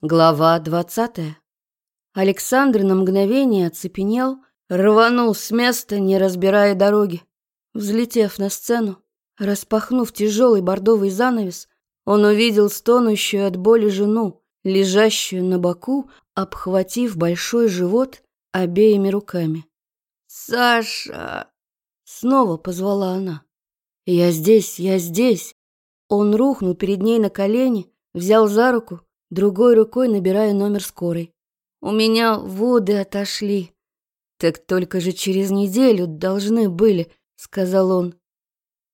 Глава двадцатая. Александр на мгновение оцепенел, рванул с места, не разбирая дороги. Взлетев на сцену, распахнув тяжелый бордовый занавес, он увидел стонущую от боли жену, лежащую на боку, обхватив большой живот обеими руками. «Саша!» — снова позвала она. «Я здесь, я здесь!» Он рухнул перед ней на колени, взял за руку, другой рукой набирая номер скорой. «У меня воды отошли». «Так только же через неделю должны были», — сказал он.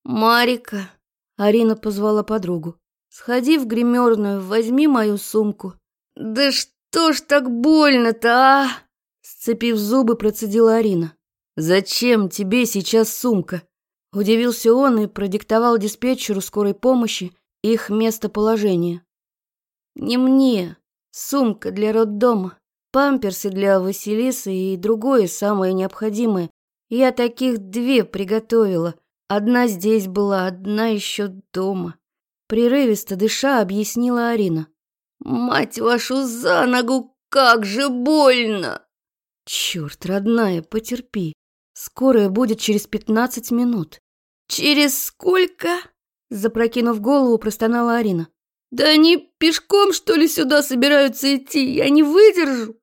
«Марика», — Арина позвала подругу, — «сходи в гримерную, возьми мою сумку». «Да что ж так больно-то, а?» Сцепив зубы, процедила Арина. «Зачем тебе сейчас сумка?» Удивился он и продиктовал диспетчеру скорой помощи их местоположение. Не мне. Сумка для роддома, памперсы для Василисы и другое самое необходимое. Я таких две приготовила. Одна здесь была, одна еще дома. Прерывисто дыша объяснила Арина. «Мать вашу за ногу, как же больно!» «Черт, родная, потерпи. Скорая будет через пятнадцать минут». «Через сколько?» Запрокинув голову, простонала Арина. «Да они пешком, что ли, сюда собираются идти? Я не выдержу!»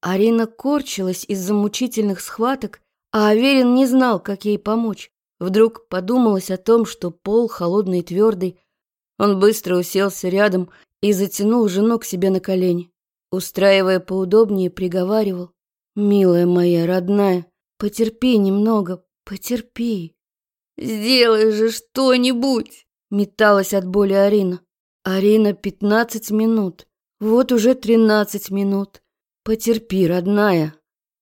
Арина корчилась из-за мучительных схваток, а Аверин не знал, как ей помочь. Вдруг подумалось о том, что пол холодный и твердый. Он быстро уселся рядом и затянул жену к себе на колени. Устраивая поудобнее, приговаривал. «Милая моя, родная, потерпи немного, потерпи». «Сделай же что-нибудь!» — металась от боли Арина. Арина, пятнадцать минут. Вот уже тринадцать минут. Потерпи, родная.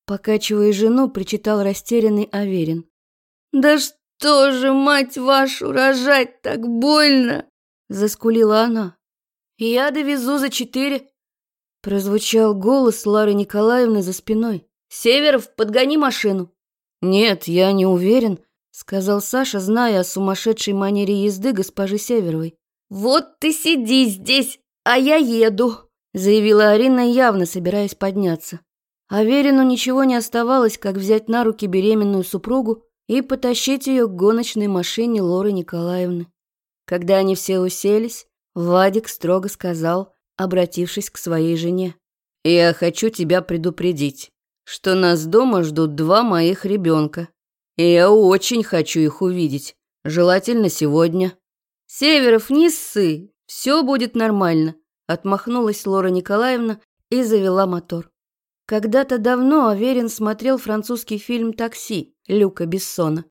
Покачивая жену, причитал растерянный Аверин. Да что же, мать вашу, рожать так больно? Заскулила она. Я довезу за четыре. Прозвучал голос Лары Николаевны за спиной. Северов, подгони машину. Нет, я не уверен, сказал Саша, зная о сумасшедшей манере езды госпожи Северовой. «Вот ты сиди здесь, а я еду», — заявила Арина, явно собираясь подняться. Аверину ничего не оставалось, как взять на руки беременную супругу и потащить ее к гоночной машине Лоры Николаевны. Когда они все уселись, Вадик строго сказал, обратившись к своей жене. «Я хочу тебя предупредить, что нас дома ждут два моих ребенка, и я очень хочу их увидеть, желательно сегодня». «Северов, не ссы, все будет нормально», — отмахнулась Лора Николаевна и завела мотор. Когда-то давно Аверин смотрел французский фильм «Такси» Люка Бессона.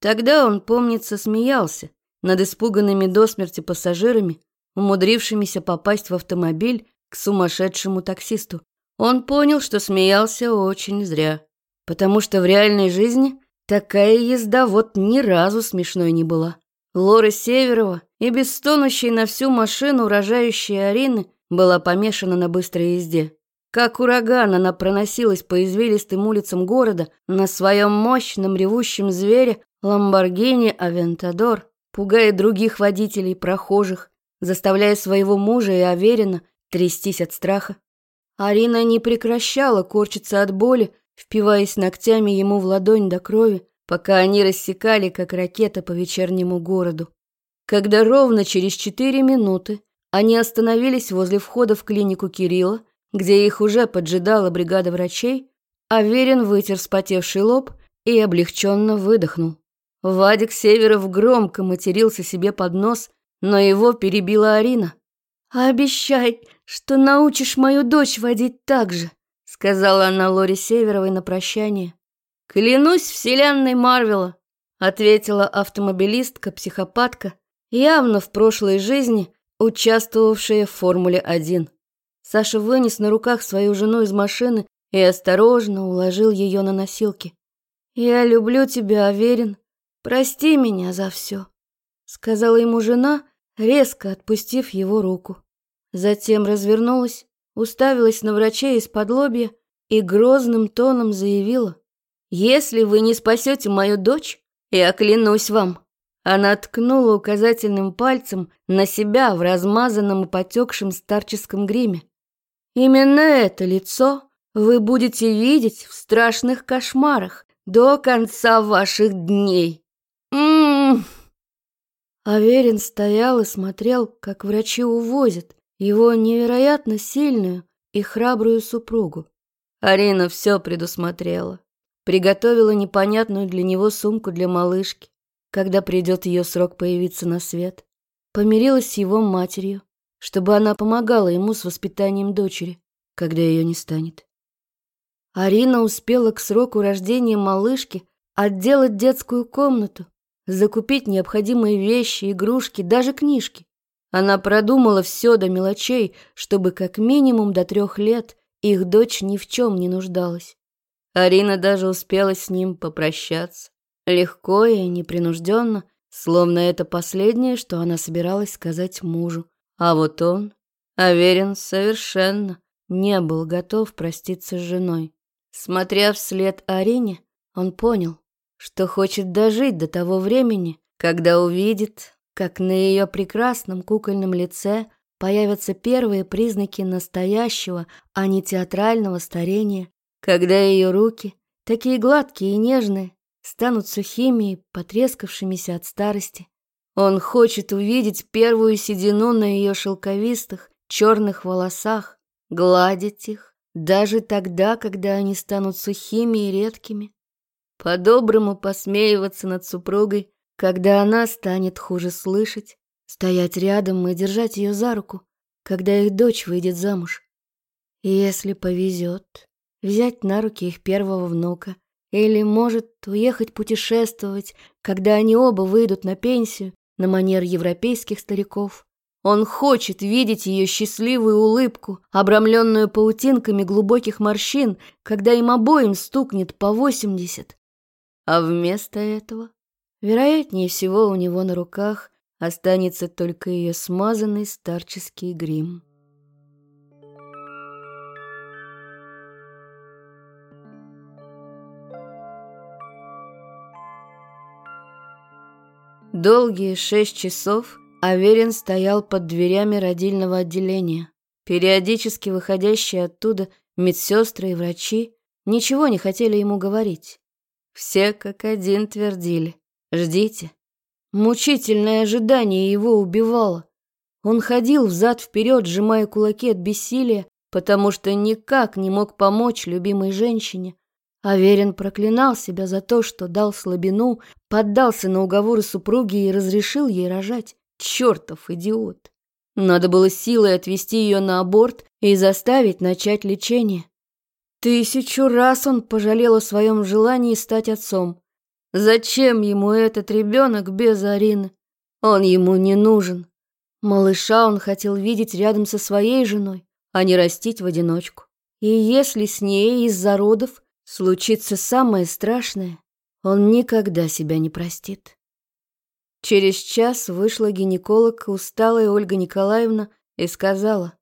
Тогда он, помнится, смеялся над испуганными до смерти пассажирами, умудрившимися попасть в автомобиль к сумасшедшему таксисту. Он понял, что смеялся очень зря, потому что в реальной жизни такая езда вот ни разу смешной не была. Лора Северова и без на всю машину рожающей Арины была помешана на быстрой езде. Как ураган она проносилась по извилистым улицам города на своем мощном ревущем звере Ламборгини Авентадор, пугая других водителей, прохожих, заставляя своего мужа и Аверина трястись от страха. Арина не прекращала корчиться от боли, впиваясь ногтями ему в ладонь до крови, пока они рассекали, как ракета, по вечернему городу. Когда ровно через четыре минуты они остановились возле входа в клинику Кирилла, где их уже поджидала бригада врачей, Аверин вытер вспотевший лоб и облегченно выдохнул. Вадик Северов громко матерился себе под нос, но его перебила Арина. «Обещай, что научишь мою дочь водить так же», сказала она Лоре Северовой на прощание. «Клянусь вселенной Марвела», — ответила автомобилистка-психопатка, явно в прошлой жизни участвовавшая в Формуле-1. Саша вынес на руках свою жену из машины и осторожно уложил ее на носилки. «Я люблю тебя, Аверин. Прости меня за все», — сказала ему жена, резко отпустив его руку. Затем развернулась, уставилась на врачей из-под лобья и грозным тоном заявила. Если вы не спасете мою дочь, я клянусь вам». Она ткнула указательным пальцем на себя в размазанном и потекшем старческом гриме. Именно это лицо вы будете видеть в страшных кошмарах до конца ваших дней. М-м-м. Аверин стоял и смотрел, как врачи увозят его невероятно сильную и храбрую супругу. Арина все предусмотрела. Приготовила непонятную для него сумку для малышки, когда придет ее срок появиться на свет. Помирилась с его матерью, чтобы она помогала ему с воспитанием дочери, когда ее не станет. Арина успела к сроку рождения малышки отделать детскую комнату, закупить необходимые вещи, игрушки, даже книжки. Она продумала все до мелочей, чтобы как минимум до трех лет их дочь ни в чем не нуждалась. Арина даже успела с ним попрощаться. Легко и непринужденно, словно это последнее, что она собиралась сказать мужу. А вот он, Аверин, совершенно не был готов проститься с женой. Смотря вслед Арине, он понял, что хочет дожить до того времени, когда увидит, как на ее прекрасном кукольном лице появятся первые признаки настоящего, а не театрального старения, когда ее руки, такие гладкие и нежные, станут сухими и потрескавшимися от старости. Он хочет увидеть первую седину на ее шелковистых, черных волосах, гладить их, даже тогда, когда они станут сухими и редкими. По-доброму посмеиваться над супругой, когда она станет хуже слышать, стоять рядом и держать ее за руку, когда их дочь выйдет замуж. Если повезет, взять на руки их первого внука, или, может, уехать путешествовать, когда они оба выйдут на пенсию, на манер европейских стариков. Он хочет видеть ее счастливую улыбку, обрамленную паутинками глубоких морщин, когда им обоим стукнет по восемьдесят. А вместо этого, вероятнее всего, у него на руках останется только ее смазанный старческий грим. Долгие шесть часов Аверин стоял под дверями родильного отделения. Периодически выходящие оттуда медсестры и врачи ничего не хотели ему говорить. Все как один твердили «Ждите». Мучительное ожидание его убивало. Он ходил взад-вперед, сжимая кулаки от бессилия, потому что никак не мог помочь любимой женщине, Аверин проклинал себя за то, что дал слабину, поддался на уговоры супруги и разрешил ей рожать. Чертов идиот! Надо было силой отвести ее на аборт и заставить начать лечение. Тысячу раз он пожалел о своем желании стать отцом. Зачем ему этот ребенок без Арины? Он ему не нужен. Малыша он хотел видеть рядом со своей женой, а не растить в одиночку. И если с ней из-за родов случится самое страшное, он никогда себя не простит. Через час вышла гинеколог, усталая Ольга Николаевна, и сказала,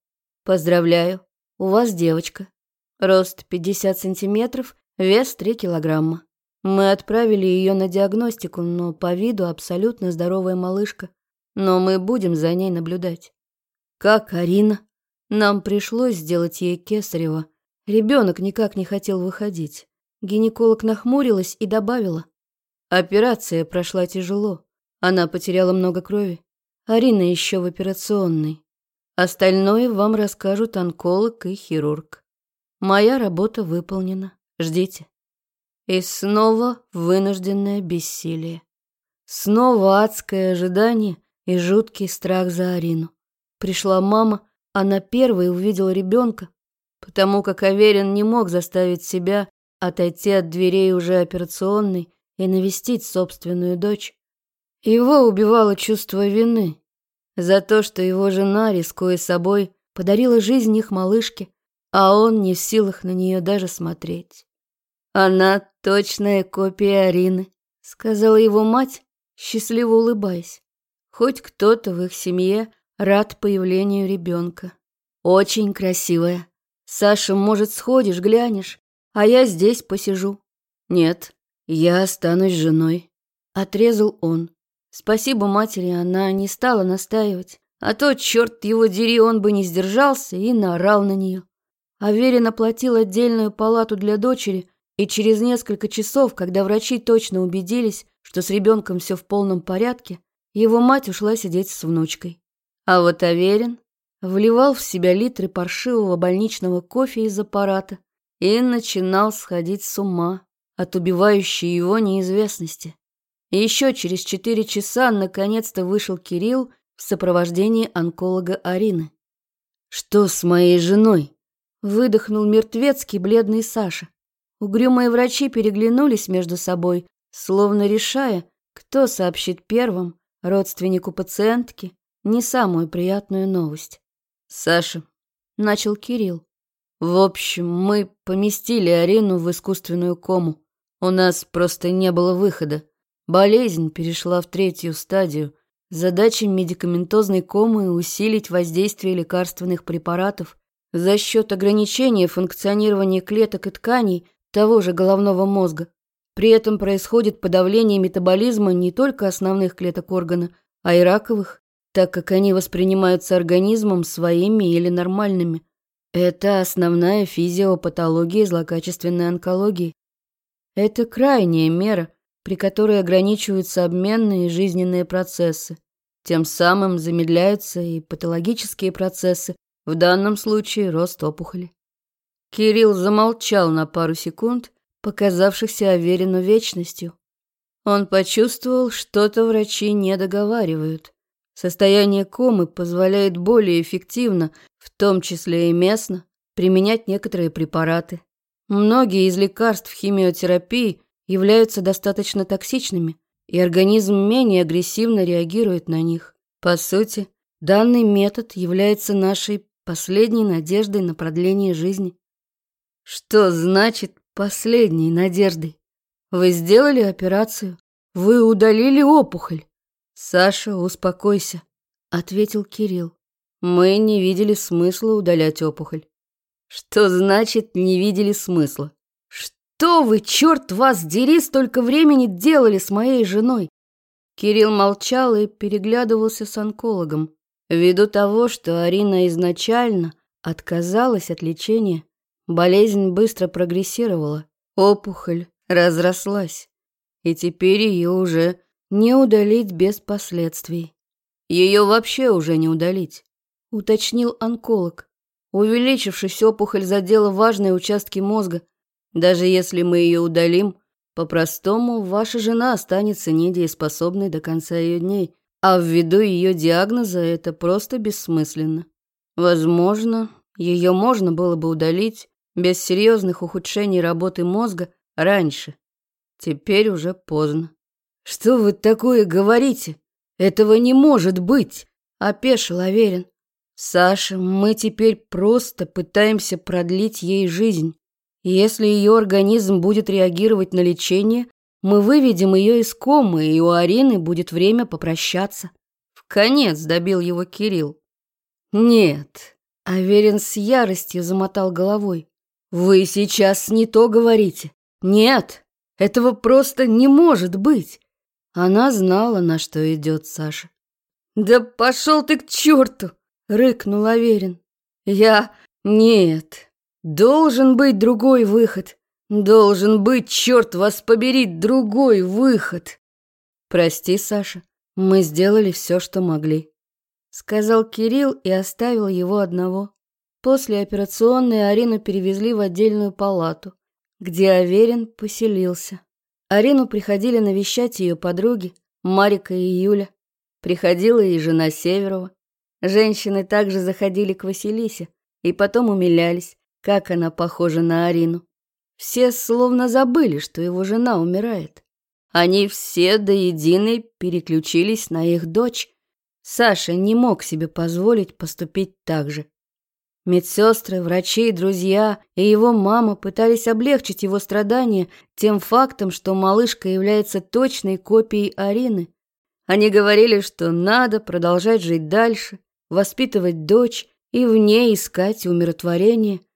«Поздравляю, у вас девочка. Рост 50 сантиметров, вес 3 килограмма. Мы отправили ее на диагностику, но по виду абсолютно здоровая малышка. Но мы будем за ней наблюдать. Как Арина? Нам пришлось сделать ей кесарево, Ребенок никак не хотел выходить. Гинеколог нахмурилась и добавила. Операция прошла тяжело. Она потеряла много крови. Арина еще в операционной. Остальное вам расскажут онколог и хирург. Моя работа выполнена. Ждите. И снова вынужденное бессилие. Снова адское ожидание и жуткий страх за Арину. Пришла мама, она первой увидела ребенка, потому как Аверин не мог заставить себя отойти от дверей уже операционной и навестить собственную дочь. Его убивало чувство вины за то, что его жена, рискуя собой, подарила жизнь их малышке, а он не в силах на нее даже смотреть. «Она точная копия Арины», — сказала его мать, счастливо улыбаясь. Хоть кто-то в их семье рад появлению ребенка. Очень красивая. Саша, может, сходишь, глянешь, а я здесь посижу. Нет, я останусь женой. Отрезал он. Спасибо матери, она не стала настаивать. А то, черт его дери, он бы не сдержался и наорал на нее. Аверин оплатил отдельную палату для дочери, и через несколько часов, когда врачи точно убедились, что с ребенком все в полном порядке, его мать ушла сидеть с внучкой. А вот Аверин вливал в себя литры паршивого больничного кофе из аппарата и начинал сходить с ума от убивающей его неизвестности. И еще через четыре часа наконец-то вышел Кирилл в сопровождении онколога Арины. «Что с моей женой?» — выдохнул мертвецкий бледный Саша. Угрюмые врачи переглянулись между собой, словно решая, кто сообщит первым родственнику пациентки не самую приятную новость. «Саша», — начал Кирилл, — «в общем, мы поместили Арину в искусственную кому. У нас просто не было выхода. Болезнь перешла в третью стадию. Задача медикаментозной комы – усилить воздействие лекарственных препаратов за счет ограничения функционирования клеток и тканей того же головного мозга. При этом происходит подавление метаболизма не только основных клеток органа, а и раковых, так как они воспринимаются организмом своими или нормальными. Это основная физиопатология злокачественной онкологии. Это крайняя мера – при которой ограничиваются обменные и жизненные процессы. Тем самым замедляются и патологические процессы, в данном случае рост опухоли. Кирилл замолчал на пару секунд, показавшихся Аверину вечностью. Он почувствовал, что-то врачи не договаривают. Состояние комы позволяет более эффективно, в том числе и местно, применять некоторые препараты. Многие из лекарств химиотерапии являются достаточно токсичными, и организм менее агрессивно реагирует на них. По сути, данный метод является нашей последней надеждой на продление жизни. Что значит последней надеждой? Вы сделали операцию, вы удалили опухоль. Саша, успокойся, ответил Кирилл. Мы не видели смысла удалять опухоль. Что значит не видели смысла? Что вы, черт вас дери, столько времени делали с моей женой? Кирилл молчал и переглядывался с онкологом. Ввиду того, что Арина изначально отказалась от лечения, болезнь быстро прогрессировала, опухоль разрослась, и теперь ее уже не удалить без последствий. Ее вообще уже не удалить, уточнил онколог. Увеличившись, опухоль задела важные участки мозга, даже если мы ее удалим, по-простому, ваша жена останется недееспособной до конца ее дней, а ввиду ее диагноза это просто бессмысленно. Возможно, ее можно было бы удалить без серьезных ухудшений работы мозга раньше. Теперь уже поздно. «Что вы такое говорите? Этого не может быть!» – опешил Аверин. «Саша, мы теперь просто пытаемся продлить ей жизнь. Если ее организм будет реагировать на лечение, мы выведем ее из комы, и у Арины будет время попрощаться. В конец добил его Кирилл. Нет, Аверин с яростью замотал головой. Вы сейчас не то говорите. Нет, этого просто не может быть. Она знала, на что идет Саша. Да пошел ты к черту! Рыкнул Аверин. Я... Нет, Должен быть другой выход. Должен быть, черт вас побери, другой выход. Прости, Саша, мы сделали все, что могли. Сказал Кирилл и оставил его одного. После операционной Арину перевезли в отдельную палату, где Аверин поселился. Арину приходили навещать ее подруги, Марика и Юля. Приходила и жена Северова. Женщины также заходили к Василисе и потом умилялись, как она похожа на Арину. Все словно забыли, что его жена умирает. Они все до единой переключились на их дочь. Саша не мог себе позволить поступить так же. Медсестры, врачи, друзья и его мама пытались облегчить его страдания тем фактом, что малышка является точной копией Арины. Они говорили, что надо продолжать жить дальше, воспитывать дочь и в ней искать умиротворение –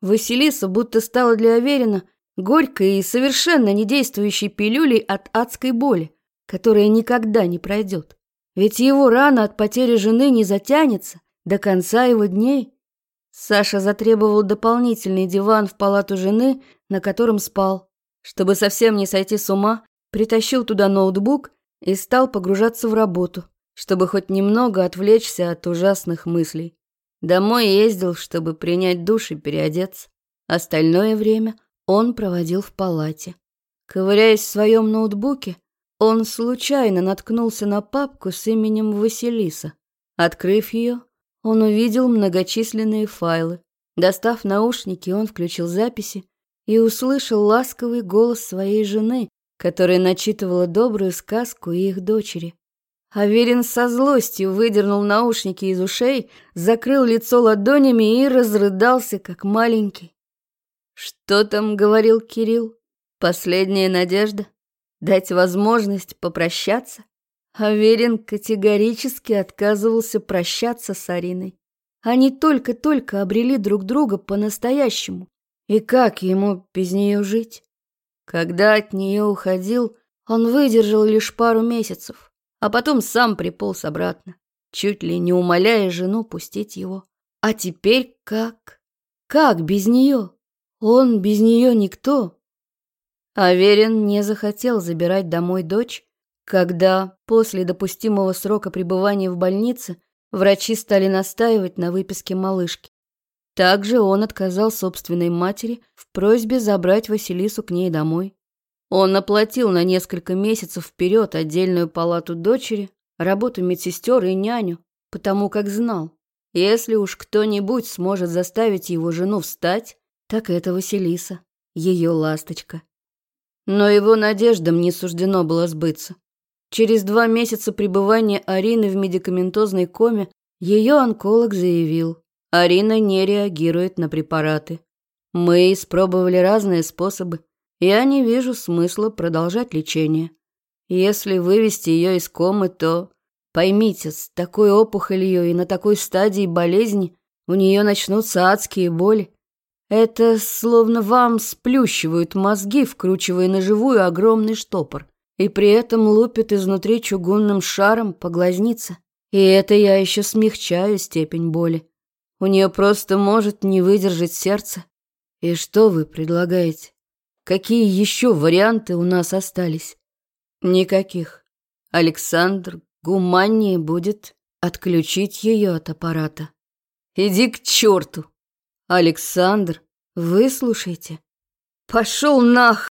Василиса будто стала для Аверина горькой и совершенно недействующей пилюлей от адской боли, которая никогда не пройдет. Ведь его рана от потери жены не затянется до конца его дней. Саша затребовал дополнительный диван в палату жены, на котором спал. Чтобы совсем не сойти с ума, притащил туда ноутбук и стал погружаться в работу, чтобы хоть немного отвлечься от ужасных мыслей. Домой ездил, чтобы принять душ и переодеться. Остальное время он проводил в палате. Ковыряясь в своем ноутбуке, он случайно наткнулся на папку с именем Василиса. Открыв ее, он увидел многочисленные файлы. Достав наушники, он включил записи и услышал ласковый голос своей жены, которая начитывала добрую сказку их дочери. Аверин со злостью выдернул наушники из ушей, закрыл лицо ладонями и разрыдался, как маленький. «Что там?» — говорил Кирилл. «Последняя надежда? Дать возможность попрощаться?» Аверин категорически отказывался прощаться с Ариной. Они только-только обрели друг друга по-настоящему. И как ему без нее жить? Когда от нее уходил, он выдержал лишь пару месяцев, а потом сам приполз обратно, чуть ли не умоляя жену пустить его. А теперь как? Как без нее? Он без нее никто. Аверин не захотел забирать домой дочь, когда после допустимого срока пребывания в больнице врачи стали настаивать на выписке малышки. Также он отказал собственной матери в просьбе забрать Василису к ней домой. Он оплатил на несколько месяцев вперед отдельную палату дочери, работу медсестер и няню, потому как знал, если уж кто-нибудь сможет заставить его жену встать, так это Василиса, ее ласточка. Но его надеждам не суждено было сбыться. Через два месяца пребывания Арины в медикаментозной коме ее онколог заявил, Арина не реагирует на препараты. Мы испробовали разные способы. Я не вижу смысла продолжать лечение. Если вывести ее из комы, то... Поймите, с такой опухолью и на такой стадии болезни у нее начнутся адские боли. Это словно вам сплющивают мозги, вкручивая на живую огромный штопор и при этом лупит изнутри чугунным шаром по глазнице. И это я еще смягчаю степень боли. У нее просто может не выдержать сердце. И что вы предлагаете? Какие еще варианты у нас остались? Никаких. Александр гуманнее будет отключить ее от аппарата. Иди к черту. Александр, выслушайте. Пошел нах,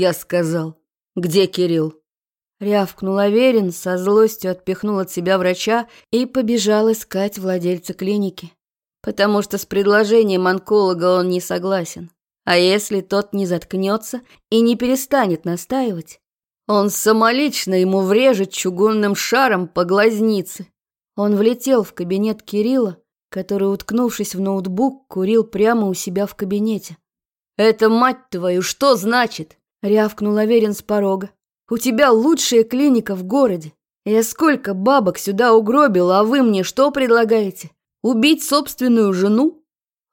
я сказал. «Где Кирилл?» Рявкнул Аверин, со злостью отпихнул от себя врача и побежал искать владельца клиники. Потому что с предложением онколога он не согласен. А если тот не заткнется и не перестанет настаивать, он самолично ему врежет чугунным шаром по глазнице. Он влетел в кабинет Кирилла, который, уткнувшись в ноутбук, курил прямо у себя в кабинете. «Это, мать твою, что значит?» Рявкнул Аверин с порога. «У тебя лучшая клиника в городе. Я сколько бабок сюда угробил, а вы мне что предлагаете? Убить собственную жену?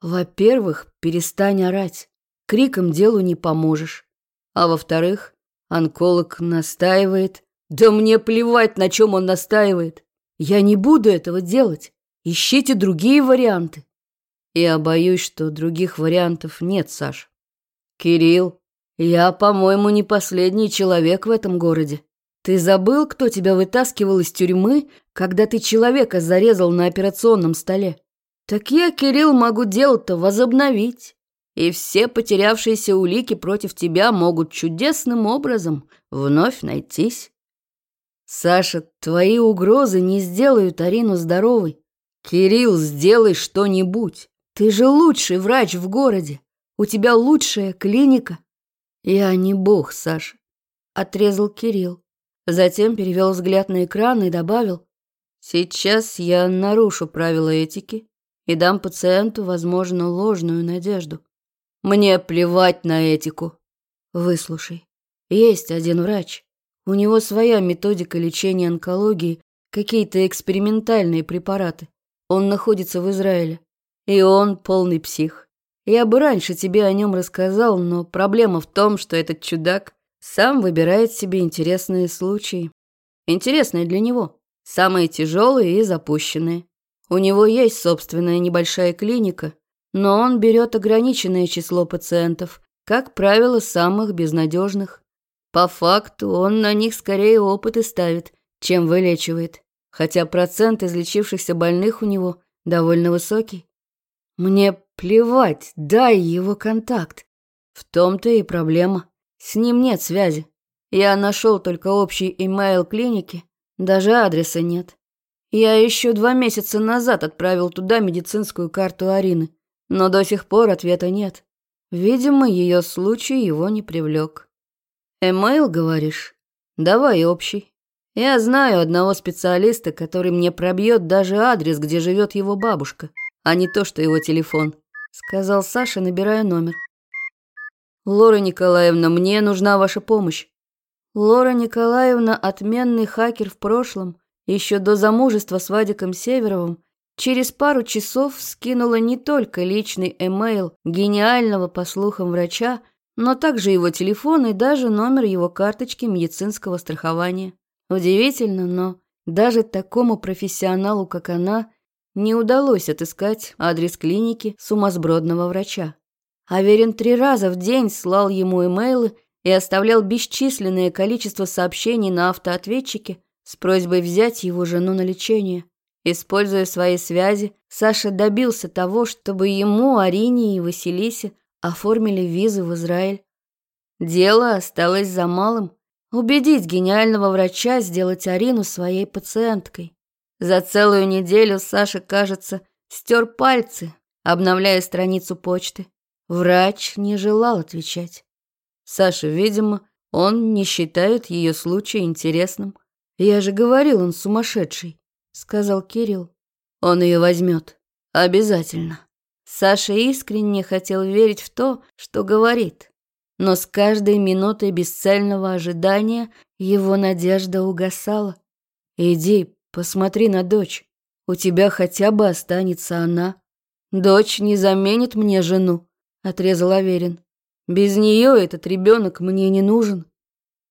Во-первых, перестань орать. Криком делу не поможешь. А во-вторых, онколог настаивает. Да мне плевать, на чем он настаивает. Я не буду этого делать. Ищите другие варианты. Я боюсь, что других вариантов нет, Саш. Кирилл, я, по-моему, не последний человек в этом городе. Ты забыл, кто тебя вытаскивал из тюрьмы, когда ты человека зарезал на операционном столе? Так я, Кирилл, могу дело-то возобновить. И все потерявшиеся улики против тебя могут чудесным образом вновь найтись. Саша, твои угрозы не сделают Арину здоровой. Кирилл, сделай что-нибудь. Ты же лучший врач в городе. У тебя лучшая клиника. «Я не бог, Саша», — отрезал Кирилл. Затем перевел взгляд на экран и добавил, «Сейчас я нарушу правила этики и дам пациенту, возможно, ложную надежду. Мне плевать на этику. Выслушай, есть один врач. У него своя методика лечения онкологии, какие-то экспериментальные препараты. Он находится в Израиле. И он полный псих. Я бы раньше тебе о нем рассказал, но проблема в том, что этот чудак сам выбирает себе интересные случаи. Интересные для него, самые тяжелые и запущенные. У него есть собственная небольшая клиника, но он берет ограниченное число пациентов, как правило, самых безнадежных. По факту он на них скорее опыты ставит, чем вылечивает, хотя процент излечившихся больных у него довольно высокий. Мне плевать, дай его контакт. В том-то и проблема. С ним нет связи. Я нашел только общий имейл клиники, даже адреса нет. Я еще два месяца назад отправил туда медицинскую карту Арины, но до сих пор ответа нет. Видимо, ее случай его не привлек. Эмейл, говоришь? Давай общий. Я знаю одного специалиста, который мне пробьет даже адрес, где живет его бабушка, а не то, что его телефон, сказал Саша, набирая номер. Лора Николаевна, мне нужна ваша помощь. Лора Николаевна отменный хакер в прошлом, еще до замужества с Вадиком Северовым, через пару часов скинула не только личный эмейл гениального, по слухам, врача, но также его телефон и даже номер его карточки медицинского страхования. Удивительно, но даже такому профессионалу, как она, не удалось отыскать адрес клиники сумасбродного врача. Аверин три раза в день слал ему имейлы и оставлял бесчисленное количество сообщений на автоответчике, с просьбой взять его жену на лечение. Используя свои связи, Саша добился того, чтобы ему, Арине и Василисе оформили визу в Израиль. Дело осталось за малым – убедить гениального врача сделать Арину своей пациенткой. За целую неделю Саша, кажется, стер пальцы, обновляя страницу почты. Врач не желал отвечать. Саша, видимо, он не считает ее случай интересным. «Я же говорил, он сумасшедший», — сказал Кирилл. «Он ее возьмет. Обязательно». Саша искренне хотел верить в то, что говорит. Но с каждой минутой бесцельного ожидания его надежда угасала. «Иди, посмотри на дочь. У тебя хотя бы останется она. Дочь не заменит мне жену», — отрезал Аверин. «Без нее этот ребенок мне не нужен».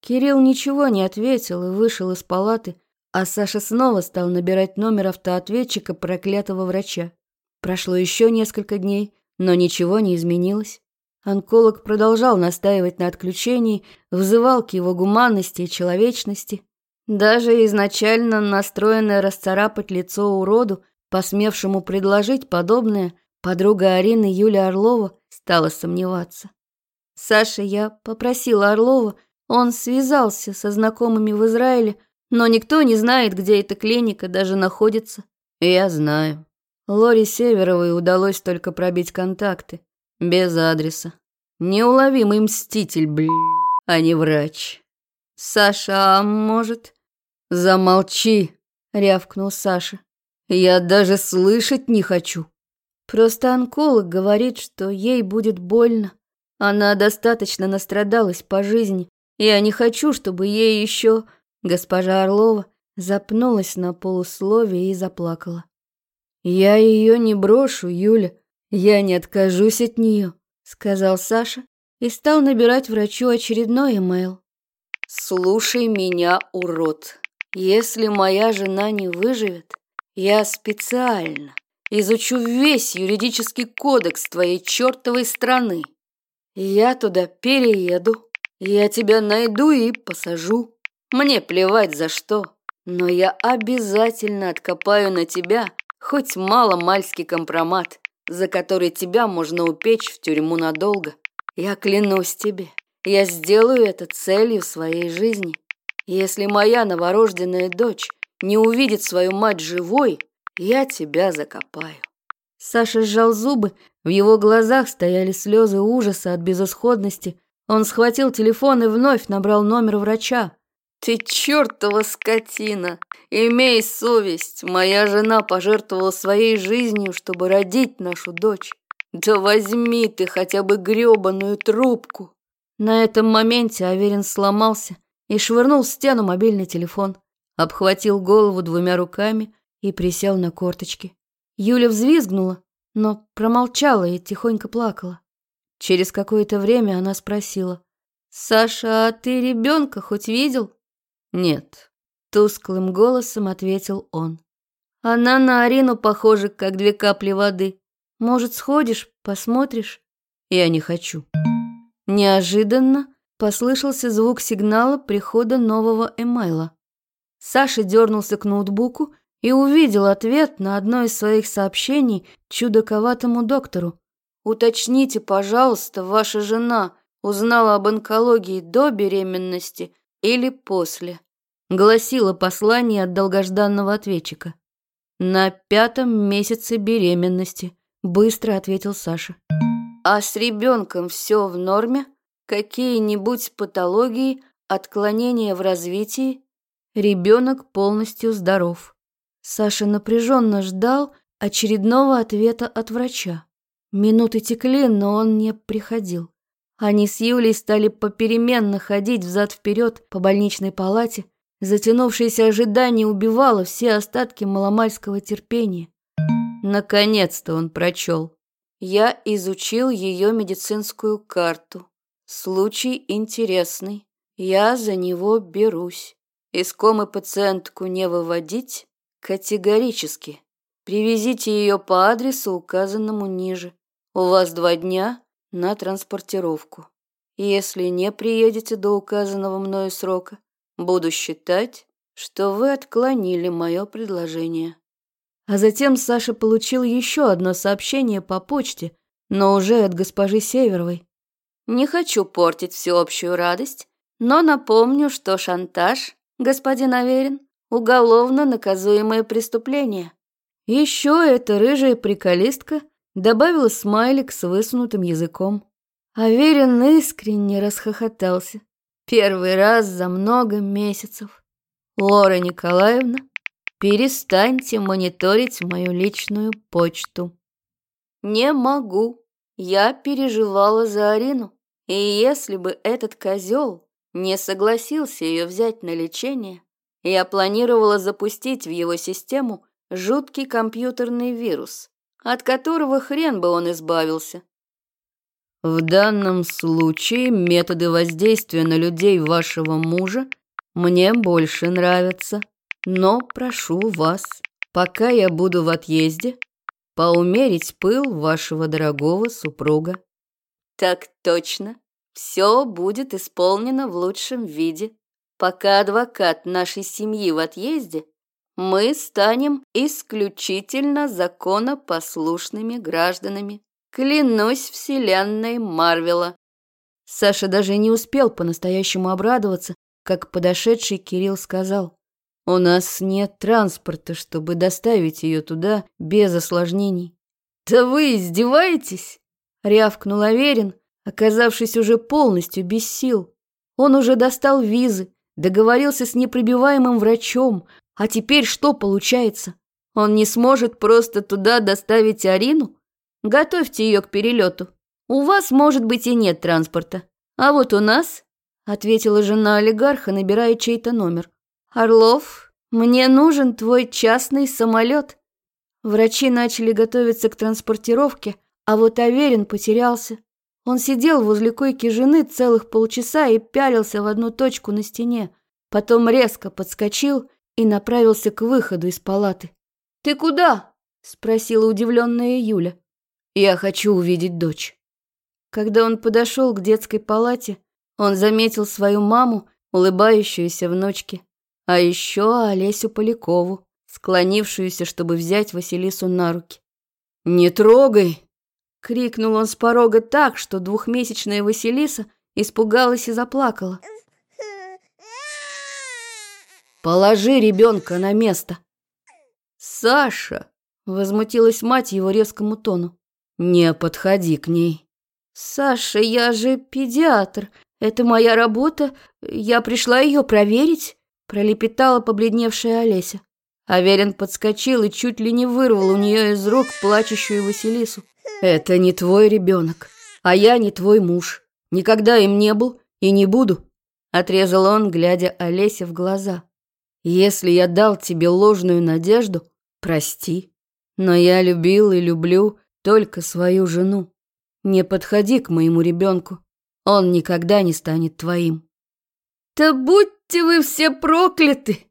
Кирилл ничего не ответил и вышел из палаты, а Саша снова стал набирать номер автоответчика проклятого врача. Прошло еще несколько дней, но ничего не изменилось. Онколог продолжал настаивать на отключении, взывал к его гуманности и человечности. Даже изначально настроенная расцарапать лицо уроду, посмевшему предложить подобное, подруга Арины Юля Орлова стала сомневаться. «Саша, я попросила Орлова, он связался со знакомыми в Израиле, но никто не знает, где эта клиника даже находится. Я знаю. Лори Северовой удалось только пробить контакты. Без адреса. Неуловимый мститель, блин, а не врач. Саша, а может... Замолчи, рявкнул Саша. Я даже слышать не хочу. Просто онколог говорит, что ей будет больно. Она достаточно настрадалась по жизни, я не хочу, чтобы ей еще...» Госпожа Орлова запнулась на полусловие и заплакала. «Я ее не брошу, Юля. Я не откажусь от нее», — сказал Саша и стал набирать врачу очередной имейл. «Слушай меня, урод. Если моя жена не выживет, я специально изучу весь юридический кодекс твоей чертовой страны. Я туда перееду, я тебя найду и посажу. Мне плевать за что, но я обязательно откопаю на тебя хоть мало-мальский компромат, за который тебя можно упечь в тюрьму надолго. Я клянусь тебе, я сделаю это целью своей жизни. Если моя новорожденная дочь не увидит свою мать живой, я тебя закопаю. Саша сжал зубы, в его глазах стояли слезы ужаса от безысходности, он схватил телефон и вновь набрал номер врача. «Ты чертова скотина! Имей совесть! Моя жена пожертвовала своей жизнью, чтобы родить нашу дочь. Да возьми ты хотя бы грёбаную трубку!» На этом моменте Аверин сломался и швырнул в стену мобильный телефон, обхватил голову двумя руками и присел на корточки. Юля взвизгнула, но промолчала и тихонько плакала. Через какое-то время она спросила. «Саша, а ты ребенка хоть видел?» «Нет», — тусклым голосом ответил он. «Она на Арину похожа, как две капли воды. Может, сходишь, Посмотришь? Я не хочу. Неожиданно послышался звук сигнала прихода нового эмейла. Саша дернулся к ноутбуку и увидел ответ на одно из своих сообщений чудаковатому доктору. «Уточните, пожалуйста, ваша жена узнала об онкологии до беременности или после?» гласило послание от долгожданного ответчика. «На пятом месяце беременности», — быстро ответил Саша. «А с ребенком все в норме? Какие-нибудь патологии, отклонения в развитии?» Ребенок полностью здоров. Саша напряженно ждал очередного ответа от врача. Минуты текли, но он не приходил. Они с Юлей стали попеременно ходить взад-вперед по больничной палате. Затянувшееся ожидание убивало все остатки маломальского терпения. Наконец-то он прочел. Я изучил ее медицинскую карту. Случай интересный. Я за него берусь. Из комы пациентку не выводить? Категорически. Привезите ее по адресу, указанному ниже. У вас два дня на транспортировку. Если не приедете до указанного мною срока, буду считать, что вы отклонили мое предложение. А затем Саша получил еще одно сообщение по почте, но уже от госпожи Северовой. Не хочу портить всеобщую радость, но напомню, что шантаж господин Аверин, уголовно наказуемое преступление. Еще эта рыжая приколистка добавила смайлик с высунутым языком. Аверин искренне расхохотался. Первый раз за много месяцев. Лора Николаевна, перестаньте мониторить мою личную почту. Не могу. Я переживала за Арину. И если бы этот козел не согласился ее взять на лечение, я планировала запустить в его систему жуткий компьютерный вирус, от которого хрен бы он избавился. В данном случае методы воздействия на людей вашего мужа мне больше нравятся, но прошу вас, пока я буду в отъезде, поумерить пыл вашего дорогого супруга. Так точно. Все будет исполнено в лучшем виде. Пока адвокат нашей семьи в отъезде, мы станем исключительно законопослушными гражданами. Клянусь вселенной Марвела. Саша даже не успел по-настоящему обрадоваться, как подошедший Кирилл сказал. «У нас нет транспорта, чтобы доставить ее туда без осложнений». «Да вы издеваетесь?» — рявкнул Аверин, оказавшись уже полностью без сил. Он уже достал визы, договорился с непробиваемым врачом, а теперь что получается? Он не сможет просто туда доставить Арину? Готовьте ее к перелету. У вас, может быть, и нет транспорта. А вот у нас, — ответила жена олигарха, набирая чей-то номер. Орлов, мне нужен твой частный самолет. Врачи начали готовиться к транспортировке, а вот Аверин потерялся. Он сидел возле койки жены целых полчаса и пялился в одну точку на стене. Потом резко подскочил и направился к выходу из палаты. «Ты куда?» – спросила удивленная Юля. «Я хочу увидеть дочь». Когда он подошел к детской палате, он заметил свою маму, улыбающуюся внучке, а еще Олесю Полякову, склонившуюся, чтобы взять Василису на руки. «Не трогай!» Крикнул он с порога так, что двухмесячная Василиса испугалась и заплакала. «Положи ребенка на место!» «Саша!» — возмутилась мать его резкому тону. «Не подходи к ней!» «Саша, я же педиатр. Это моя работа. Я пришла ее проверить», — пролепетала побледневшая Олеся. Аверин подскочил и чуть ли не вырвал у нее из рук плачущую Василису. «Это не твой ребенок, а я не твой муж. Никогда им не был и не буду», — отрезал он, глядя Олесе в глаза. «Если я дал тебе ложную надежду, прости, но я любил и люблю только свою жену. Не подходи к моему ребенку, он никогда не станет твоим». «Да будьте вы все прокляты!»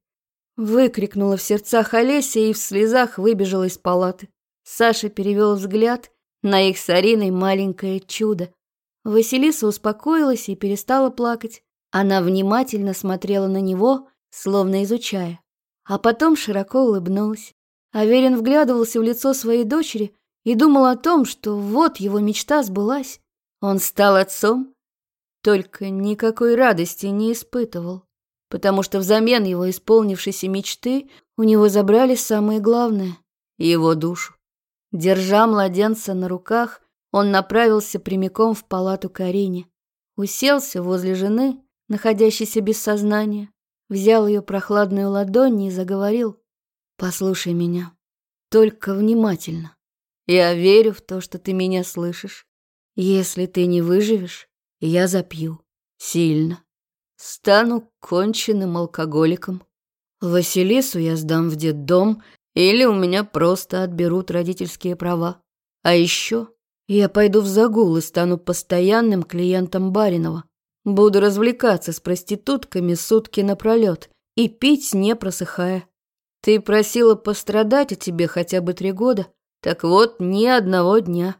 Выкрикнула в сердцах Олеся и в слезах выбежала из палаты. Саша перевел взгляд на их с Ариной маленькое чудо. Василиса успокоилась и перестала плакать. Она внимательно смотрела на него, словно изучая. А потом широко улыбнулась. Аверин вглядывался в лицо своей дочери и думал о том, что вот его мечта сбылась. Он стал отцом, только никакой радости не испытывал, потому что взамен его исполнившейся мечты у него забрали самое главное — его душу. Держа младенца на руках, он направился прямиком в палату Карине. Уселся возле жены, находящейся без сознания, взял ее прохладную ладонь и заговорил. «Послушай меня, только внимательно. Я верю в то, что ты меня слышишь. Если ты не выживешь, я запью. Сильно. Стану конченным алкоголиком. Василису я сдам в детдом, или у меня просто отберут родительские права. А еще я пойду в загул и стану постоянным клиентом Баринова. Буду развлекаться с проститутками сутки напролет и пить, не просыхая. Ты просила пострадать о тебе хотя бы три года. Так вот, ни одного дня.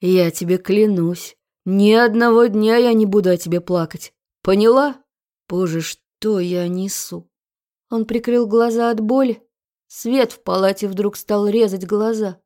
Я тебе клянусь, ни одного дня я не буду о тебе плакать. Поняла? Боже, что я несу? Он прикрыл глаза от боли. Свет в палате вдруг стал резать глаза.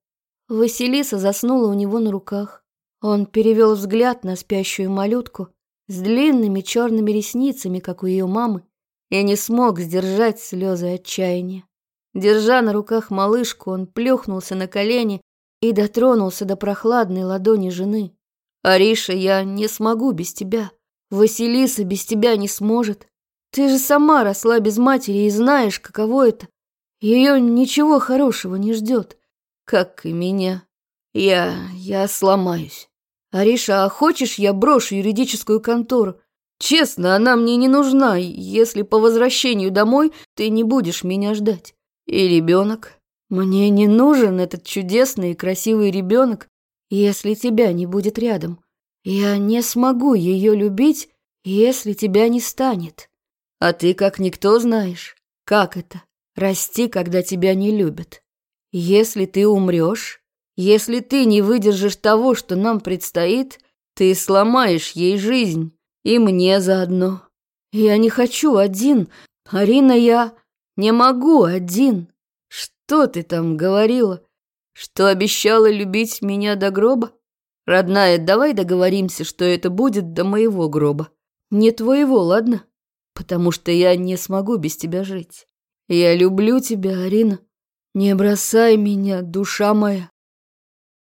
Василиса заснула у него на руках. Он перевел взгляд на спящую малютку с длинными черными ресницами, как у ее мамы, и не смог сдержать слезы отчаяния. Держа на руках малышку, он плюхнулся на колени и дотронулся до прохладной ладони жены. «Ариша, я не смогу без тебя. Василиса без тебя не сможет. Ты же сама росла без матери и знаешь, каково это. Ее ничего хорошего не ждет, как и меня. Я... я сломаюсь. Ариша, а хочешь, я брошу юридическую контору? Честно, она мне не нужна, если по возвращению домой ты не будешь меня ждать. И ребенок. Мне не нужен этот чудесный и красивый ребенок, если тебя не будет рядом. Я не смогу ее любить, если тебя не станет. А ты как никто знаешь, как это — расти, когда тебя не любят. Если ты умрешь, если ты не выдержишь того, что нам предстоит, ты сломаешь ей жизнь, и мне заодно. Я не хочу один, Арина, я не могу один. Что ты там говорила? Что обещала любить меня до гроба? Родная, давай договоримся, что это будет до моего гроба. Не твоего, ладно? Потому что я не смогу без тебя жить. Я люблю тебя, Арина. Не бросай меня, душа моя.